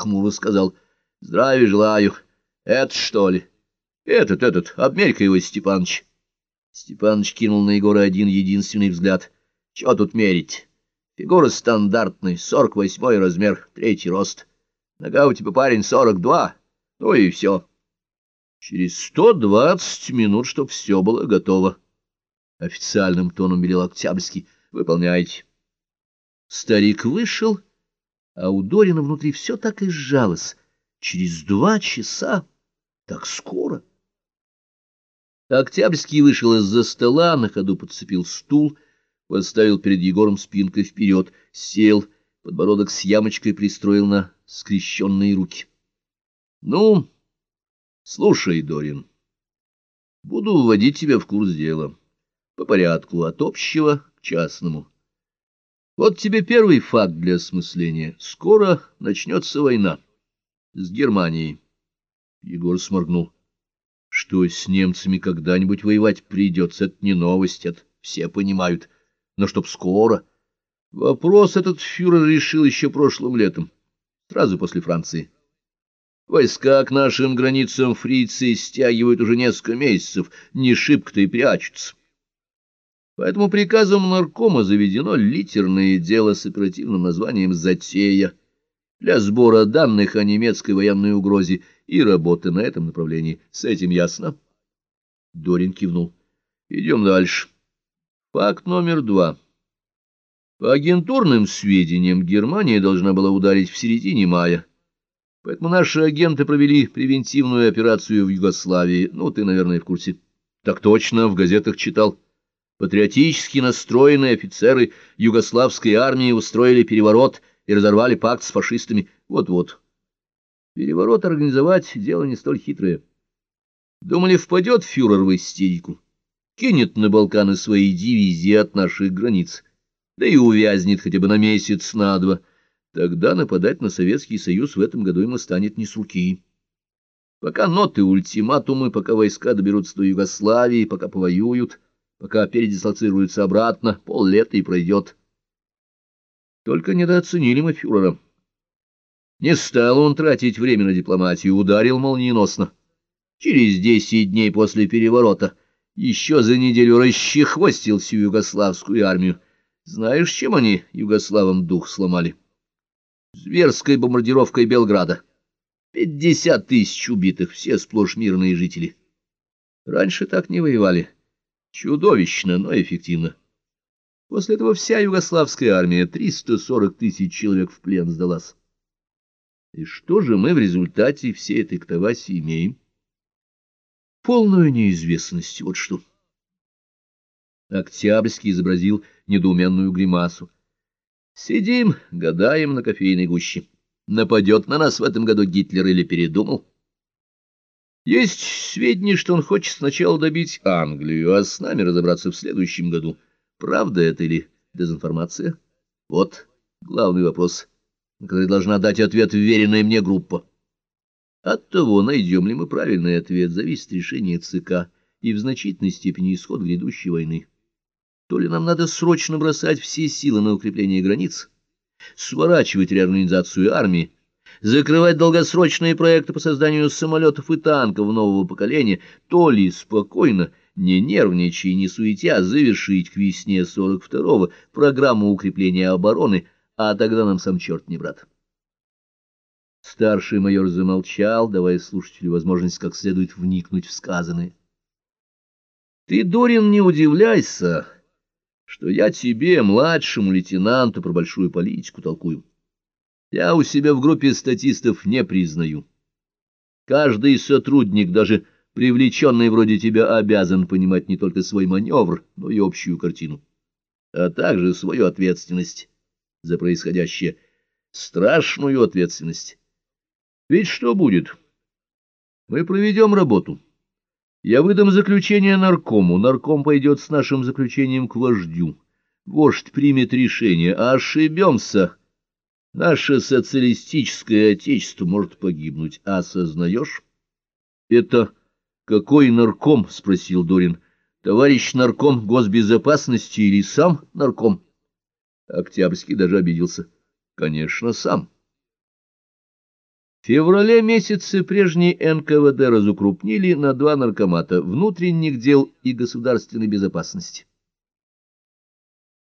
хмуро сказал. — Здравия желаю. Это что ли? Этот, этот, обмерь-ка его, Степаныч. Степаныч кинул на Егора один единственный взгляд. — Чего тут мерить? Фигура стандартная, сорок восьмой размер, третий рост. Нога у тебя, парень, сорок два. Ну и все. Через сто двадцать минут, чтоб все было готово. Официальным тоном велел Октябрьский. Выполняйте. Старик вышел, а у Дорина внутри все так и сжалось. Через два часа, так скоро. Октябрьский вышел из-за стола, на ходу подцепил стул — поставил перед Егором спинкой вперед, сел, подбородок с ямочкой пристроил на скрещенные руки. — Ну, слушай, Дорин, буду вводить тебя в курс дела. По порядку, от общего к частному. Вот тебе первый факт для осмысления. Скоро начнется война. С Германией. Егор сморгнул. Что с немцами когда-нибудь воевать придется, это не новость, это все понимают но чтоб скоро. Вопрос этот фюрер решил еще прошлым летом, сразу после Франции. Войска к нашим границам фрицы стягивают уже несколько месяцев, не шибко-то и прячутся. Поэтому приказом наркома заведено литерное дело с оперативным названием «Затея» для сбора данных о немецкой военной угрозе и работы на этом направлении. С этим ясно? Дорин кивнул. Идем дальше. Факт номер два. По агентурным сведениям, Германия должна была ударить в середине мая. Поэтому наши агенты провели превентивную операцию в Югославии. Ну, ты, наверное, в курсе. Так точно, в газетах читал. Патриотически настроенные офицеры югославской армии устроили переворот и разорвали пакт с фашистами. Вот-вот. Переворот организовать — дело не столь хитрое. Думали, впадет фюрер в истерику кинет на Балканы свои дивизии от наших границ, да и увязнет хотя бы на месяц, на два. Тогда нападать на Советский Союз в этом году ему станет не с руки. Пока ноты, ультиматумы, пока войска доберутся до Югославии, пока повоюют, пока передислоцируются обратно, поллета и пройдет. Только недооценили мы фюрера. Не стал он тратить время на дипломатию, ударил молниеносно. Через десять дней после переворота — еще за неделю расчехвостил всю югославскую армию. Знаешь, чем они югославам дух сломали? Зверской бомбардировкой Белграда. Пятьдесят тысяч убитых, все сплошь мирные жители. Раньше так не воевали. Чудовищно, но эффективно. После этого вся югославская армия, 340 тысяч человек в плен сдалась. И что же мы в результате всей этой ктаваси имеем? полную неизвестность, вот что. Октябрьский изобразил недоуменную гримасу. Сидим, гадаем на кофейной гуще. Нападет на нас в этом году Гитлер или передумал? Есть сведения, что он хочет сначала добить Англию, а с нами разобраться в следующем году. Правда это или дезинформация? Вот главный вопрос, на который должна дать ответ веренная мне группа. От того, найдем ли мы правильный ответ, зависит решение ЦК и в значительной степени исход грядущей войны. То ли нам надо срочно бросать все силы на укрепление границ, сворачивать реорганизацию армии, закрывать долгосрочные проекты по созданию самолетов и танков нового поколения, то ли спокойно, не нервничая и не суетя, завершить к весне 42-го программу укрепления обороны, а тогда нам сам черт не брат. Старший майор замолчал, давая слушателю возможность как следует вникнуть в сказанное. Ты, Дорин, не удивляйся, что я тебе, младшему лейтенанту, про большую политику толкую. Я у себя в группе статистов не признаю. Каждый сотрудник, даже привлеченный вроде тебя, обязан понимать не только свой маневр, но и общую картину, а также свою ответственность за происходящее, страшную ответственность. Ведь что будет? Мы проведем работу. Я выдам заключение наркому, нарком пойдет с нашим заключением к вождю. Вождь примет решение, а ошибемся. Наше социалистическое отечество может погибнуть. Осознаешь? — Это какой нарком? — спросил Дорин. — Товарищ нарком госбезопасности или сам нарком? Октябрьский даже обиделся. — Конечно, сам. В феврале месяце прежний НКВД разукрупнили на два наркомата внутренних дел и государственной безопасности.